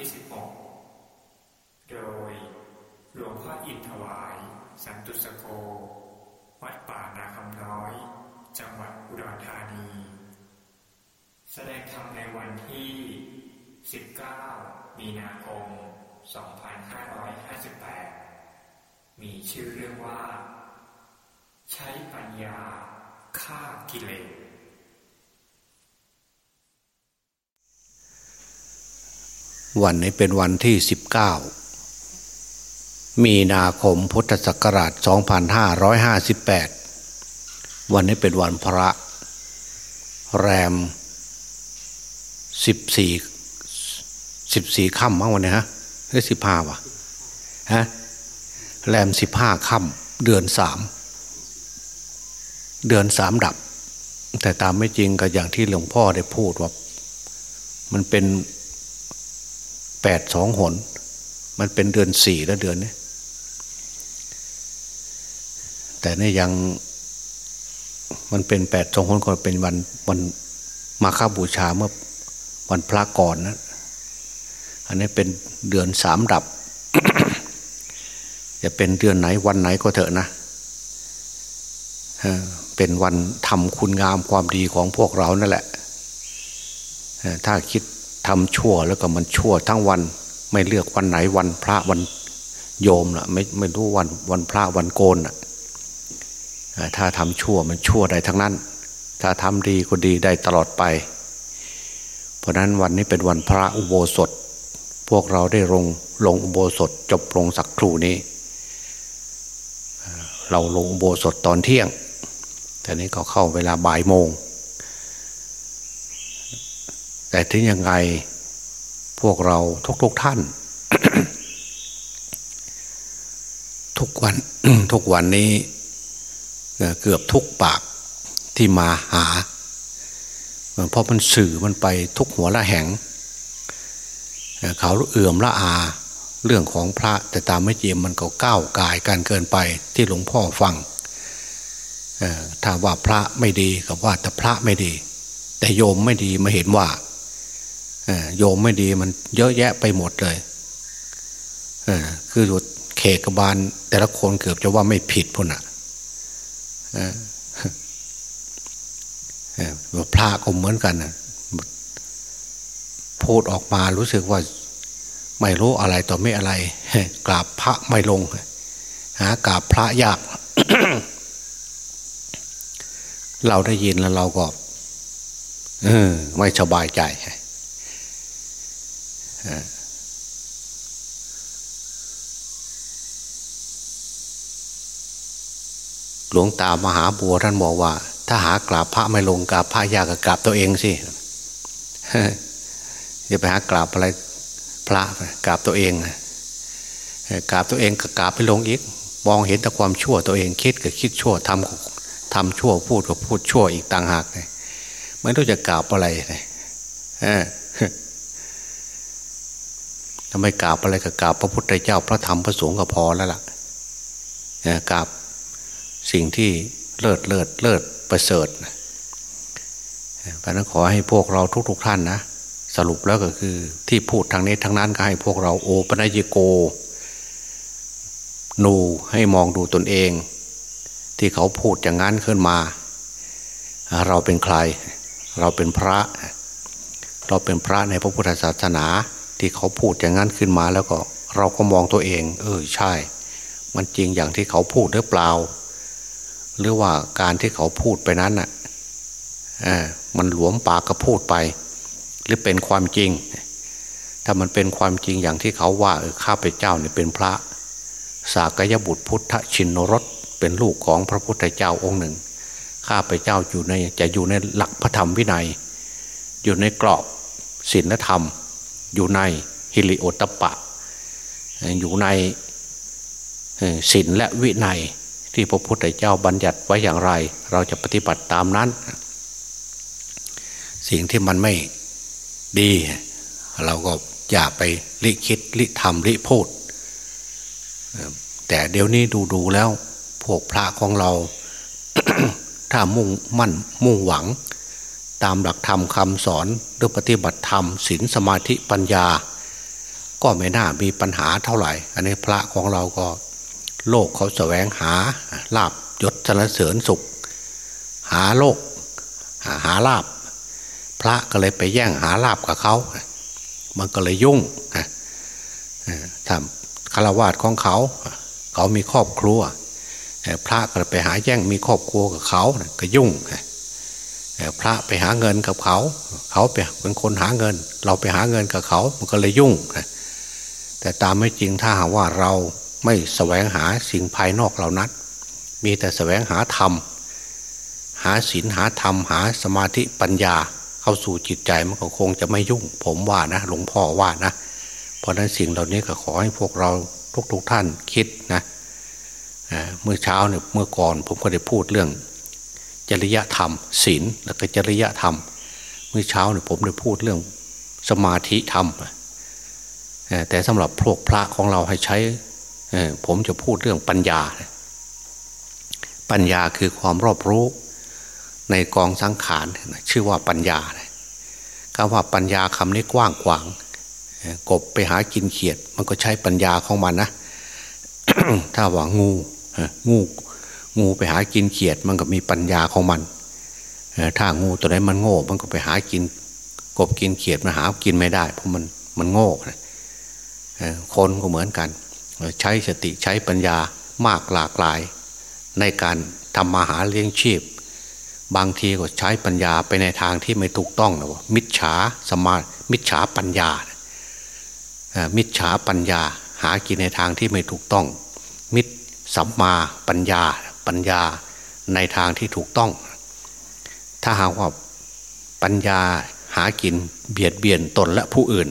ที่ 16 โดยหลวงพ่ออินทวาย สันตุสโก วัดป่านาคำน้อย จังหวัดอุดรธานี แสดงธรรมในวันที่ 19 มีนาคม 2558 มีชื่อเรื่องว่า ใช้ปัญญาฆ่ากิเลส วันนี้เป็นวันที่ 19 มีนาคมพุทธศักราช 2558 วันนี้เป็นวันพระ แรม 14 14ค่ำมั้งวันนี้ฮะหรือ15วะฮะแรม 15ค่ำเดือนสามเดือนสามดับ แต่ตามไม่จริงก็อย่างที่หลวงพ่อได้พูดว่า มันเป็น แปดสองหน มันเป็นเดือนสี่แล้วเดือนนี้แต่นี่ยังมันเป็นแปดสองหนก็เป็นวันวันมาฆบูชาเมื่อวันพระก่อนนะอันนี้เป็นเดือนสามดับ จะเป็นเดือนไหนวันไหนก็เถอะนะเป็นวันทำคุณงามความดีของพวกเรานั่นแหละ ถ้าคิด ทำชั่วแล้วก็มันชั่วทั้งวัน ไม่เลือกวันไหนวันพระวันโยมนะไม่ไม่รู้วันวันพระวันโกนนะถ้าทำชั่วมันชั่วได้ทั้งนั้น ถ้าทำดีก็ดีได้ตลอดไป เพราะนั้นวันนี้เป็นวันพระอุโบสถ พวกเราได้ลงลงอุโบสถจบลงสักครู่นี้ เราลงอุโบสถตอนเที่ยงแต่นี้ก็เข้าเวลาบ่ายโมง แต่ถึงยังไงพวกเราทุกๆทท่าน ทุกวันทุกวันนี้ เกือบทุกปากที่มาหา เพราะมันสื่อมันไปทุกหัวละแหงเขาเอื่อมละอา เรื่องของพระ แต่ตามไม่จริงมันก็ก้าวกายการเกินไปที่หลวงพ่อฟังถ้าว่าพระไม่ดีกับว่าแต่พระไม่ดี แต่โยมไม่ดีมาเห็นว่า โยมไม่ดีมันเยอะแยะไปหมดเลยคือเขกบาลแต่ละคนเกือบจะว่าไม่ผิดพุ่นอะพระก็เหมือนกันพูดออกมารู้สึกว่า ไม่รู้อะไรต่อไม่อะไรกราบพระไม่ลงหากราบพระยาก เราได้ยินแล้วเราก็ไม่สบายใจ หลวงตามหาบัวท่านบอกว่า ถ้าหากราบพระไม่ลงกราบพระยากกราบตัวเองสิอย่าไปหากราบอะไรพระกราบตัวเองกราบตัวเองก็กราบไปลงอีกมองเห็นแต่ความชั่วตัวเองคิดก็คิดชั่วทำทำชั่วพูดก็พูดชั่วอีกต่างหากเลยไม่รู้จะกราบอะไรเลย ถ้าไม่กราบอะไรก็กราบพระพุทธเจ้าพระธรรมพระสงฆ์ก็พอแล้วล่ะกราบสิ่งที่เลิศเลิศเลิศประเสริฐเพราะนั้นขอให้พวกเราทุกๆทท่านนะสรุปแล้วก็คือที่พูดทางนี้ทางนั้นก็ให้พวกเราโอปนัยโกนูให้มองดูตนเอง ที่เขาพูดอย่างนั้นขึ้นมา เราเป็นใคร เราเป็นพระ เราเป็นพระในพระพุทธศาสนา ที่เขาพูดอย่างนั้นขึ้นมาแล้วก็ เราก็มองตัวเอง เออใช่ มันจริงอย่างที่เขาพูดหรือเปล่า หรือว่าการที่เขาพูดไปนั้นอะมันหลวมปากก็พูดไป หรือเป็นความจริง ถ้ามันเป็นความจริงอย่างที่เขาว่าเออข้าพเจ้าเนี่ยเป็นพระ สากยบุตรพุทธชินรสเป็นลูกของพระพุทธเจ้าองค์หนึ่งข้าพเจ้าอยู่ในจะอยู่ในหลักพระธรรมวินัย อยู่ในกรอบศีลธรรม อยู่ในฮิริโอตปะ อยู่ในศีลและวินัยที่พระพุทธเจ้าบัญญัติไว้อย่างไร เราจะปฏิบัติตามนั้น สิ่งที่มันไม่ดี เราก็อย่าไปลิคิดลิทำลิพูด แต่เดี๋ยวนี้ดูดูแล้ว พวกพระของเรา ถ้ามุ่งมั่นมุ่งหวัง ตามหลักธรรมคำสอนหรือปฏิบัติธรรมศีลสมาธิปัญญา ก็ไม่น่ามีปัญหาเท่าไหร่ อันนี้พระของเราก็โลกเขาแสวงหาลาบยศสรรเสริญสุข หาโลก หาหาลาบ พระก็เลยไปแย่งหาลาบกับเขามันก็เลยยุ่งทำคารวาสของเขา เขามีครอบครัว พระก็ไปหาแย่งมีครอบครัวกับเขาก็ยุ่ง พระไปหาเงินกับเขา เขาเป็นคนหาเงิน เราไปหาเงินกับเขามันก็เลยยุ่ง แต่ตามไม่จริงถ้าหาว่าเราไม่แสวงหาสิ่งภายนอกเหล่านั้น มีแต่แสวงหาธรรม หาศีลหาธรรม หาสมาธิปัญญาเข้าสู่จิตใจมันก็คงจะไม่ยุ่ง ผมว่านะหลวงพ่อว่านะ เพราะนั้นสิ่งเหล่านี้ก็ขอให้พวกเราทุกๆทท่านคิดนะเมื่อเช้าเนี่ยเมื่อก่อนผมก็ได้พูดเรื่อง จริยธรรมศีลแล้วก็จริยธรรม เมื่อเช้าเนี่ยผมได้พูดเรื่องสมาธิธรรมแต่สำหรับพวกพระของเราให้ใช้ผมจะพูดเรื่องปัญญา ปัญญาคือความรอบรู้ในกองสังขารชื่อว่าปัญญาคำว่าปัญญาคำนี้กว้างขวางกบไปหากินเขียด มันก็ใช้ปัญญาของมันนะ ถ้าว่างูงู งูไปหากินเขียดมันก็มีปัญญาของมันถ้างูตัวไหนมันโง่ มันก็ไปหากิน กบกินเขียดมันหากินไม่ได้ เพราะมันมันโง่คนก็เหมือนกัน ใช้สติใช้ปัญญามากหลากหลาย ในการทำมาหาเลี้ยงชีพ บางทีก็ใช้ปัญญาไปในทางที่ไม่ถูกต้องนะว่ามิจฉาสมามิจฉาปัญญา มิจฉาปัญญาหากินในทางที่ไม่ถูกต้อง มิจสัมมาปัญญา ปัญญาในทางที่ถูกต้อง ถ้าหากว่าปัญญาหากินเบียดเบียนตนและผู้อื่น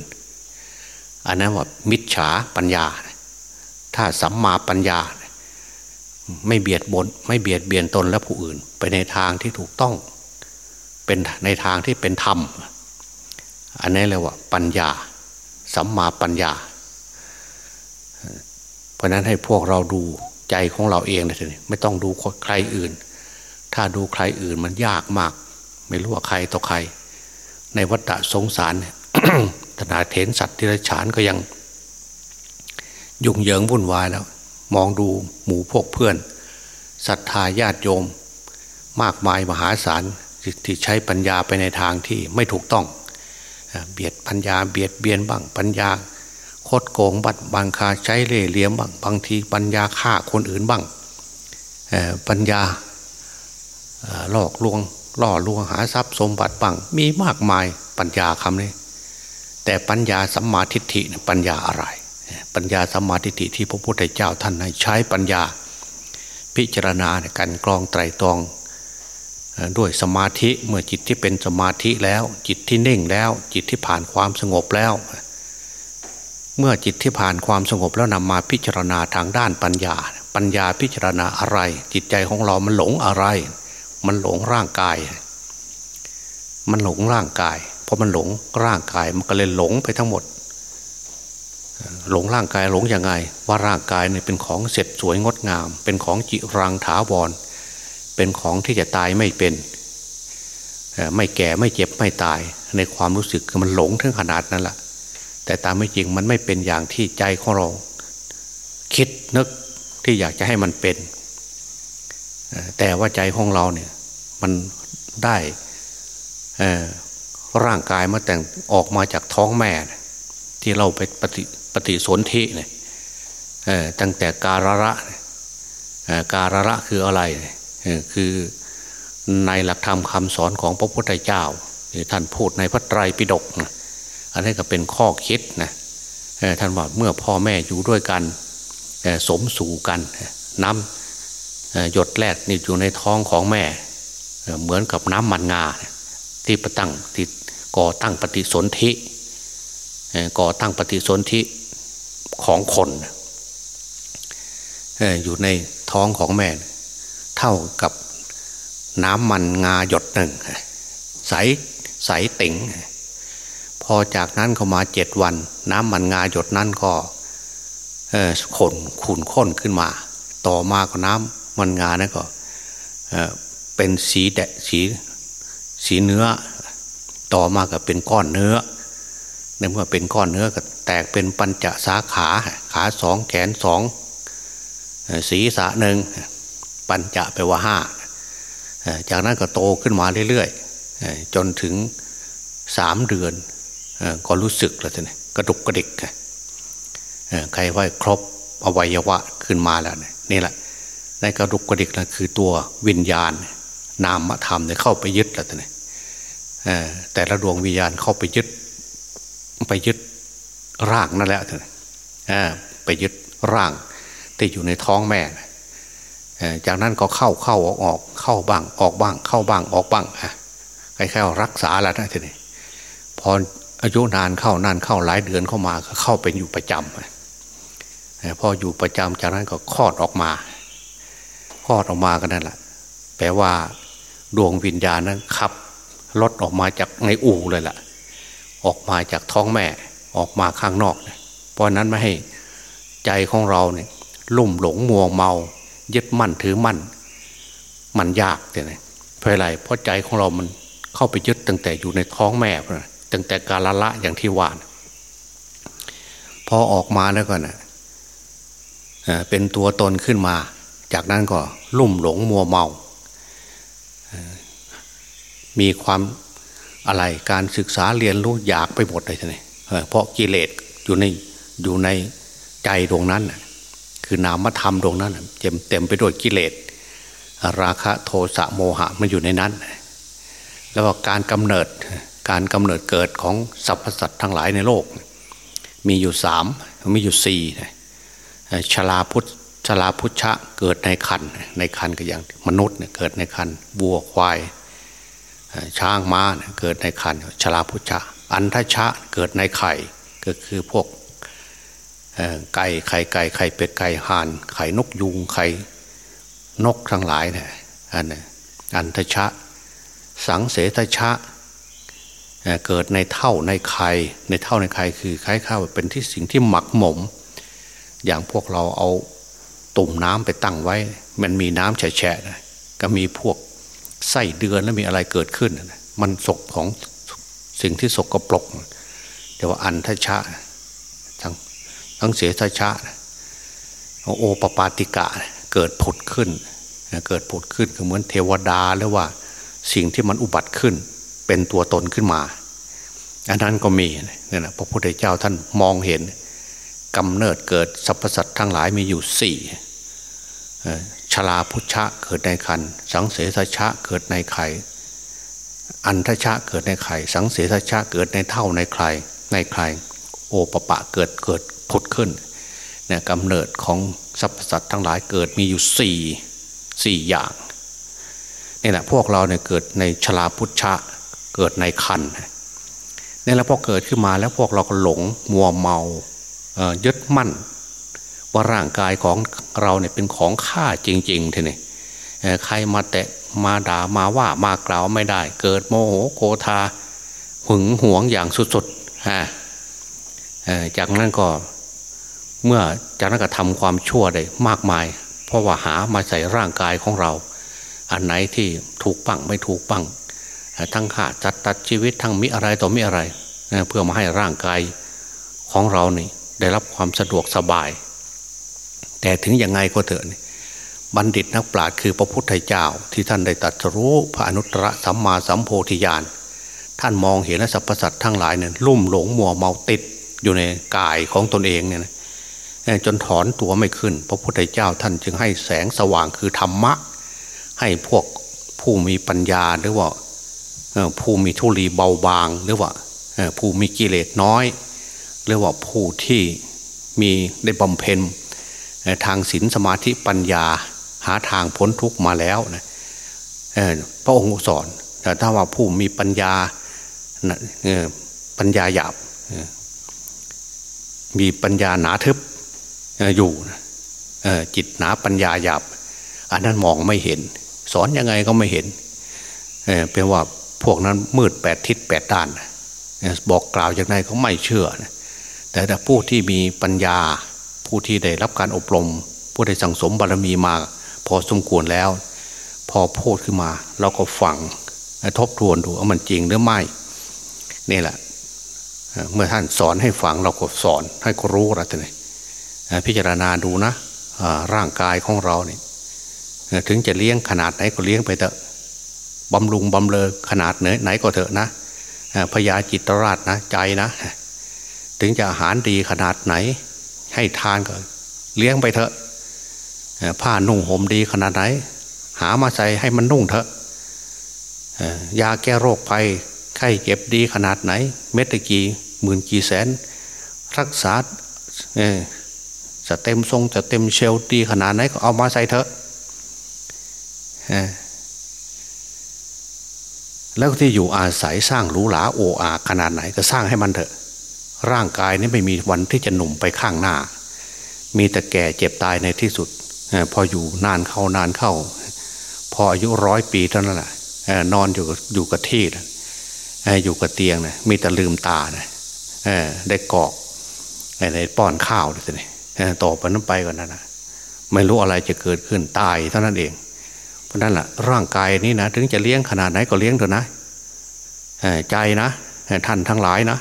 อันนั้นว่ามิจฉาปัญญา ถ้าสัมมาปัญญา ไม่เบียดบนไม่เบียดเบียนตนและผู้อื่น ไปในทางที่ถูกต้อง เป็นในทางที่เป็นธรรม อันนี้เรียกว่าปัญญา สัมมาปัญญา เพราะนั้นให้พวกเราดู ใจของเราเองเลยทีนี้ไม่ต้องดูใครอื่น ถ้าดูใครอื่นมันยากมาก ไม่รู้ว่าใครต่อใคร ในวัฏสงสารตนาเถนสัตว์ที่ไรฉานก็ยัง ยุ่งเหยิงวุ่นวายแล้ว มองดูหมู่พวกเพื่อนศรัทธาญาติโยม มากมายมหาศาลที่ใช้ปัญญาไปในทางที่ไม่ถูกต้อง เบียดปัญญาเบียดเบียนบ้างปัญญา คดโกงบัตรบางคาใช้เล่เหลี่ยมบ้างบางทีปัญญาฆ่าคนอื่นบ้างปัญญาหลอกลวงล่อลวงหาทรัพย์สมบัติบ้างมีมากมายปัญญาคำนี้ แต่ปัญญาสัมมาทิฏฐิปัญญาอะไร ปัญญาสัมมาทิฏฐิที่พระพุทธเจ้าท่านใใช้ปัญญา พิจารณาการกรองไตรตรองด้วยสมาธิเมื่อจิตที่เป็นสมาธิแล้ว จิตที่นิ่งแล้ว จิตที่ผ่านความสงบแล้ว เมื่อจิตที่ผ่านความสงบแล้วนำมาพิจารณาทางด้านปัญญา ปัญญาพิจารณาอะไร จิตใจของเรา มันหลงอะไร มันหลงร่างกาย มันหลงร่างกาย เพราะมันหลงร่างกาย มันก็เลยหลงไปทั้งหมด หลงร่างกายหลงยังไง ว่าร่างกายเนี่ยเป็นของเสร็จสวยงดงาม เป็นของจิรังถาวร เป็นของที่จะตายไม่เป็น ไม่แก่ไม่เจ็บไม่ตาย ในความรู้สึกมันหลงถึงขนาดนั้นแหละ แต่ตามไม่จริงมันไม่เป็นอย่างที่ใจของเรา คิดนึกที่อยากจะให้มันเป็น แต่ว่าใจของเราเนี่ยมันได้ร่างกายมาแต่งออกมาจากท้องแม่ ที่เราไปปฏิปฏิสนธิเนี่ยตั้งแต่การระการระคืออะไรคือในหลักธรรมคำสอนของพระพุทธเจ้าท่านพูดในพระไตรปิฎกนะ อันนี้ก็เป็นข้อคิดนะท่านว่าเมื่อพ่อแม่อยู่ด้วยกันสมสู่กันน้ำหยดแรกนี่อยู่ในท้องของแม่ เหมือนกับน้ำมันงา ที่ประตั้งที่ก่อตั้งปฏิสนธิก่อตั้งปฏิสนธิของคนอยู่ในท้องของแม่ เท่ากับน้ำมันงาหยดหนึ่งใสใสติ่ง อจากนั้นเข้ามาเจ็ดวัน น้ำมันงาหยดนั้นก็ขนขุนข้นขึ้นมา ต่อมาก็น้ำมันงานั่นก็เป็นสีแดะสีสีเนื้อ ต่อมาก็เป็นก้อนเนื้อในเมื่อเป็นก้อนเนื้อก็แแตกเป็นปัญจสาขาขาสองแขนสองศีรษะหนึ่งปัญจะไปว่าห้าจากนั้นก็โตขึ้นมาเรื่อยๆจนถึงสามเดือน ก็รู้สึกแล้วทีนี้กระดุกกระดิกใครว่าครบอวัยวะขึ้นมาแล้วนี่แหละในกระดุกกระดิกนั่นคือตัววิญญาณ นามธรรมเนี่ยเข้าไปยึดแล้วทีนี้แต่ละดวงวิญญาณเข้าไปยึด ไปยึดร่างนั่นแหละทีนี้ไปยึดร่างที่อยู่ในท้องแม่จากนั้นก็เข้าเข้าออกออกเข้าบ้างออกบ้าง เข้าบ้างออกบ้างใครๆรักษาแล้วนะทีนี้พอ อายุนานเข้านานเข้าหลายเดือนเข้ามาก็เข้าเป็นอยู่ประจำพออยู่ประจำจากนั้นก็คลอดออกมาคลอดออกมากันนั่นแหละแปลว่าดวงวิญญาณนั้นขับรถออกมาจากในอู่เลยล่ะ ออกมาจากท้องแม่ออกมาข้างนอกเพราะนั้นไม่ให้ใจของเราเนี่ยลุ่มหลงมัวเมา ยึดมั่นถือมั่น มันยากเลยเพราะอะไรเพราะใจของเรามันเข้าไปยึดตั้งแต่อยู่ในท้องแม่ ตั้งแต่กาลละอย่างที่ว่านพอออกมาแล้วก็นะเป็นตัวตนขึ้นมา จากนั้นก็ลุ่มหลงมัวเมา มีความอะไรการศึกษาเรียนรู้อยากไปหมดเลยทีนี้เพราะกิเลสอยู่ในอยู่ในใจดวงนั้น คือนามธรรมดวงนั้นเต็มเต็มไปด้วยกิเลสราคะโทสะโมหะมันอยู่ในนั้น แล้วก็การกำเนิด การกำเนิดเกิดของสรรพสัตว์ทั้งหลายในโลก มีอยู่สามมีอยู่สี่ชลาพุทธชลาพุทธะเกิดในคันในคันก็อย่างมนุษย์เนี่ยเกิดในคันบัวควายช้างม้าเกิดในคันชลาพุทธะอันทชะเกิดในไข่ก็คือพวกไก่ไข่ไก่ไข่เป็ดไก่ห่าน ไข่นกยุงไข่นกทั้งหลายเนี่ยอันนี้อันทชะ สังเสทชะ เกิดในเท่าในไข่ในเท่าในไข่คือคล้ายข้าวเป็นที่สิ่งที่หมักหมม อย่างพวกเราเอาตุ่มน้ำไปตั้งไว้ มันมีน้ำแฉะๆก็มีพวกไส้เดือนแล้วมีอะไรเกิดขึ้น มันศกของสิ่งที่สกรปรกเรียกว่าอันทชะทั้งทั้งเสียทชะโอปปาติกะเกิดผุดขึ้น เกิดผุดขึ้นก็เหมือนเทวดาหรือว่าสิ่งที่มันอุบัติขึ้น เป็นตัวตนขึ้นมา อันนั้นก็มีเนี่ยนะพระพุทธเจ้าท่านมองเห็นกำเนิดเกิดสรรพสัตว์ทั้งหลายมีอยู่สี่ชลาพุชะเกิดในคันสังเสสชะเกิดในไข่อันทชะเกิดในไข่สังเสสชะเกิดในเท่าในใครในใครโอปปะเกิดเกิดผุดขึ้นเนี่ยกำเนิดของสรรพสัตว์ทั้งหลายเกิดมีอยู่สี่สี่อย่างนี่แหละพวกเราเนี่ยเกิดในชลาพุชะ เกิดในคันนี่แหละพอเกิดขึ้นมาแล้วพวกเราก็หลงมัวเมายึดมั่น ว่าร่างกายของเราเนี่ยเป็นของข้าจริงๆทีนี้ใครมาแตะมาด่ามาว่ามากล่าวไม่ได้ เกิดโมโหโกธาหึงหวงอย่างสุดๆฮะจากนั้นก็เมื่อจากนั้นก็ทำความชั่วได้มากมาย เพราะว่าหามาใส่ร่างกายของเรา อันไหนที่ถูกปังไม่ถูกปัง ทั้งขาดจัดตัดชีวิตทั้งมิอะไรต่อมิอะไรเพื่อมาให้ร่างกายของเรานี่ได้รับความสะดวกสบาย แต่ถึงยังไงก็เถอะบัณฑิตนักปราชญ์คือพระพุทธเจ้าที่ท่านได้ตรัสรู้พระอนุตตรสัมมาสัมโพธิญาณท่านมองเห็นและสรรพสัตว์ทั้งหลายเนี่ยลุ่มหลงมัวเมาติดอยู่ในกายของตนเองเนี่ยจนถอนตัวไม่ขึ้น พระพุทธเจ้าท่านจึงให้แสงสว่างคือธรรมะ ให้พวกผู้มีปัญญาหรือว่า ผู้มีทุลีเบาบาง หรือว่าผู้มีกิเลสน้อย หรือว่าผู้ที่มีได้บำเพ็ญทางศีลสมาธิปัญญาหาทางพ้นทุกข์มาแล้วนะพระองค์สอนแต่ถ้าว่าผู้มีปัญญาปัญญาหยาบมีปัญญาหนาทึบอยู่จิตหนาปัญญาหยาบ อันนั้นมองไม่เห็น สอนยังไงก็ไม่เห็นเป็นว่า พวกนั้นมืดแปดทิศแปดด้าน บอกกล่าวอย่างไรเขาไม่เชื่อ แต่ถ้าผู้ที่มีปัญญาผู้ที่ได้รับการอบรม ผู้ได้สั่งสมบารมีมาพอสมควรแล้ว พอพูดขึ้นมา เราก็ฟังทบทวนดูว่ามันจริงหรือไม่นี่แหละเมื่อท่านสอนให้ฟังเราก็สอนให้ก็รู้ละท่านพิจารณาดูนะร่างกายของเราเนี่ยถึงจะเลี้ยงขนาดไหนก็เลี้ยงไปเถอะ บำรุงบำเลอขนาดไหนไหนก็เถอะนะพยาจิตราชนะใจนะ ถึงจะอาหารดีขนาดไหน ให้ทานก็เลี้ยงไปเถอะผ้านุ่งห่มดีขนาดไหน หามาใส่ให้มันนุ่งเถอะยาแก้โรคภัยไข้เจ็บดีขนาดไหน เม็ดกี้หมื่นกี่แสน รักษาจะเต็มทรงจะเต็มเชลดีขนาดไหนก็เอามาใส่เถอะ แล้วที่อยู่อาศัยสร้างหรูหราโออาขนาดไหนก็สร้างให้มันเถอะ ร่างกายนี้ไม่มีวันที่จะหนุ่มไปข้างหน้า มีแต่แก่เจ็บตายในที่สุด พออยู่นานเข้านานเข้า พออายุร้อยปีเท่านั้นแหละนอนอยู่อยู่กับที่อยู่กับเตียงนะมีแต่ลืมตานะได้กอกในป้อนข้าวเลยต่อไปนั้นไปก่อนนะไม่รู้อะไรจะเกิดขึ้นตายเท่านั้นเอง เพราะนั้นแหละร่างกายนี้นะถึงจะเลี้ยงขนาดไหนก็เลี้ยงเถอะนะใจนะท่านทั้งหลายนะ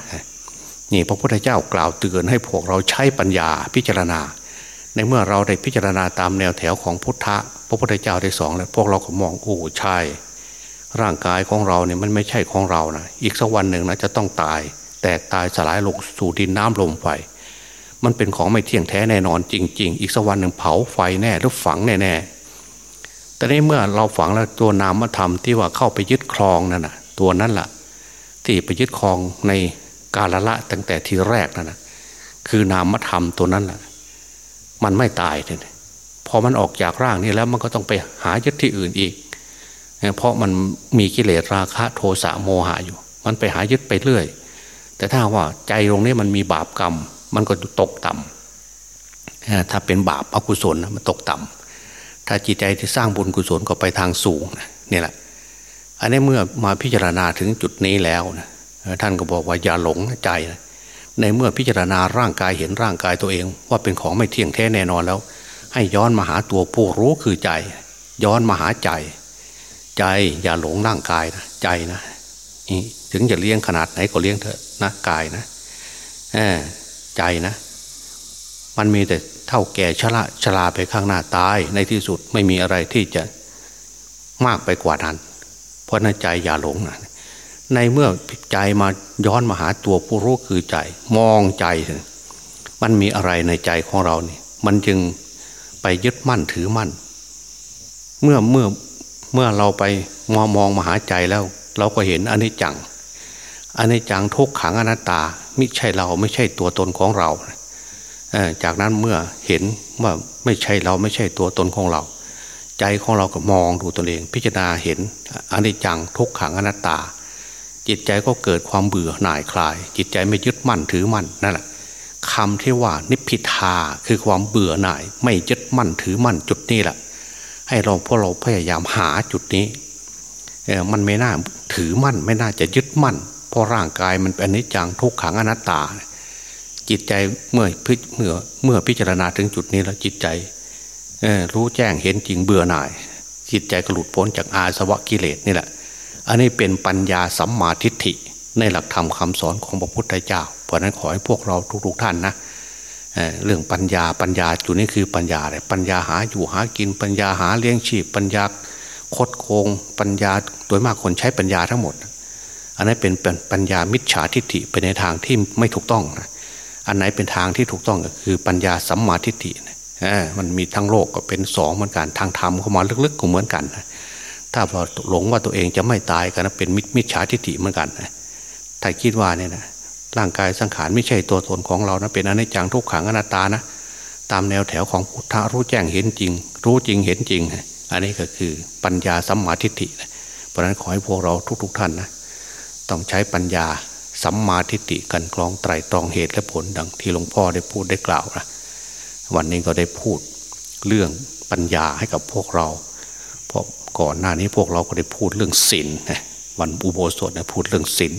นี่พระพุทธเจ้ากล่าวเตือนให้พวกเราใช้ปัญญาพิจารณา ในเมื่อเราได้พิจารณาตามแนวแถวของพุทธะพระพุทธเจ้าได้สองแล้วพวกเราก็มองโอ้ใช่ร่างกายของเราเนี่ยมันไม่ใช่ของเรานะอีกสักวันหนึ่งนะจะต้องตาย แตกตายสลายลงสู่ดินน้ำลมไฟมันเป็นของไม่เที่ยงแท้แน่นอนจริง ๆ อีกสักวันหนึ่งเผาไฟแน่หรือฝังแน่ๆ แต่ในเมื่อเราฝังแล้วตัวนามธรรมที่ว่าเข้าไปยึดครองนั่นนะตัวนั้นละ่ะ ที่ไปยึดครองในกาลละตั้งแต่ทีแรกนั่นนะคือนามธรรมตัวนั้นแหละมันไม่ตายเลยพอมันออกจากร่างนี้แล้วมันก็ต้องไปหายึดที่อื่นอีก เพราะมันมีกิเลสราคะโทสะโมหะอยู่ มันไปหายึดไปเรื่อย แต่ถ้าว่าใจตรงนี้มันมีบาปกรรม มันก็ตกต่ำถ้าเป็นบาปอกุศลมันตกต่ำ ถ้าจิตใจที่สร้างบุญกุศลก็ไปทางสูงนี่แหละ อันนี้เมื่อมาพิจารณาถึงจุดนี้แล้วนะท่านก็บอกว่าอย่าหลงใจนะในเมื่อพิจารณาร่างกายเห็นร่างกายตัวเอง ว่าเป็นของไม่เที่ยงแท้แน่นอนแล้ว ให้ย้อนมาหาตัวผู้รู้คือใจ ย้อนมาหาใจ ใจอย่าหลงร่างกายนะใจนะถึงจะเลี้ยงขนาดไหนก็เลี้ยงเถอะนะกายนะใจนะ มันมีแต่ เท่าแก่ชราชราไปข้างหน้าตายในที่สุดไม่มีอะไรที่จะมากไปกว่านั้น เพราะนั้นใจอย่าหลงนะในเมื่อใจมาย้อนมาหาตัวผู้รู้คือใจ มองใจ มันมีอะไรในใจของเราเนี่ยมันจึงไปยึดมั่นถือมั่น เมื่อเมื่อเมื่อเราไปมองมองมาหาใจแล้ว เราก็เห็นอนิจจังอนิจจังทุกขังอนัตตา ไม่ใช่เราไม่ใช่ตัวตนของเรา จากนั้นเมื่อเห็นว่าไม่ใช่เราไม่ใช่ตัวตนของเรา ใจของเราก็มองดูตนเอง พิจารณาเห็นอนิจจังทุกขังอนัตตา จิตใจก็เกิดความเบื่อหน่ายคลาย จิตใจไม่ยึดมั่นถือมั่นนั่นแหละคำที่ว่านิพพิทาคือความเบื่อหน่าย ไม่ยึดมั่นถือมั่นจุดนี้แหละ ให้เราพวกเราพยายามหาจุดนี้มันไม่น่าถือมั่น ไม่น่าจะยึดมั่นเพราะร่างกายมันเป็นอนิจจังทุกขังอนัตตา จิตใจเมื่อเมื่อเมื่อพิจารณาถึงจุดนี้แล้วจิตใจรู้แจ้งเห็นจริงเบื่อหน่าย จิตใจก็หลุดพ้นจากอาสวะกิเลสนี่แหละ อันนี้เป็นปัญญาสัมมาทิฏฐิในหลักธรรมคาสอนของพระพุทธเจ้า เพราะนั้นขอให้พวกเราทุกๆท่านนะเรื่องปัญญาปัญญาจุดนี้คือปัญญาอะไรปัญญาหาอยู่หากินปัญญาหาเลี้ยงชีพ ปัญญาคดโกงปัญญาโดยมากคนใช้ปัญญาทั้งหมด อันนั้นเป็นปัญญามิจฉาทิฏฐิไปในทางที่ไม่ถูกต้องนะ อันไหนเป็นทางที่ถูกต้องก็คือปัญญาสัมมาทิฏฐินะมันมีทั้งโลกก็เป็นสองเหมือนกันทางธรรมเข้ามาลึกๆก็เหมือนกัน ถ้าพอหลงว่าตัวเองจะไม่ตายกันนะเป็นมิจฉาทิฏฐิเหมือนกันถ้าคิดว่าเนี่ยนะร่างกายสังขารไม่ใช่ตัวตนของเรานะเป็นอนิจจังทุกขังอนัตตานะตามแนวแถวของพุทธะรู้แจ้งเห็นจริง รู้จริงเห็นจริง อันนี้ก็คือปัญญาสัมมาทิฏฐิเพราะฉะนั้นขอให้พวกเราทุก ๆ ท่านนะต้องใช้ปัญญา สัมมาทิฏฐิกันกรองไตรตรองเหตุและผลดังที่หลวงพ่อได้พูดได้กล่าวนะวันนี้ก็ได้พูดเรื่องปัญญาให้กับพวกเรา เพราะก่อนหน้านี้พวกเราก็ได้พูดเรื่องศีลวันอุโบสถนะพูดเรื่องศีล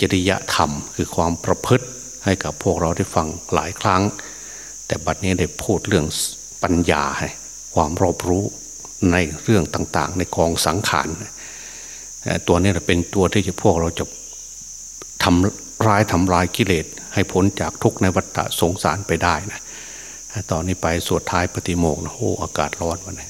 จริยธรรมคือความประพฤติให้กับพวกเราได้ฟังหลายครั้ง แต่บัดนี้ได้พูดเรื่องปัญญาความรอบรู้ในเรื่องต่างๆ ในกองสังขารตัวนี้เป็นตัวที่จะพวกเราจะ ทำร้ายทำลายกิเลสให้พ้นจากทุกข์ในวัฏสงสารไปได้นะตอนนี้ไปสวดท้ายปฏิโมกนะโอ้อากาศร้อนวันนี้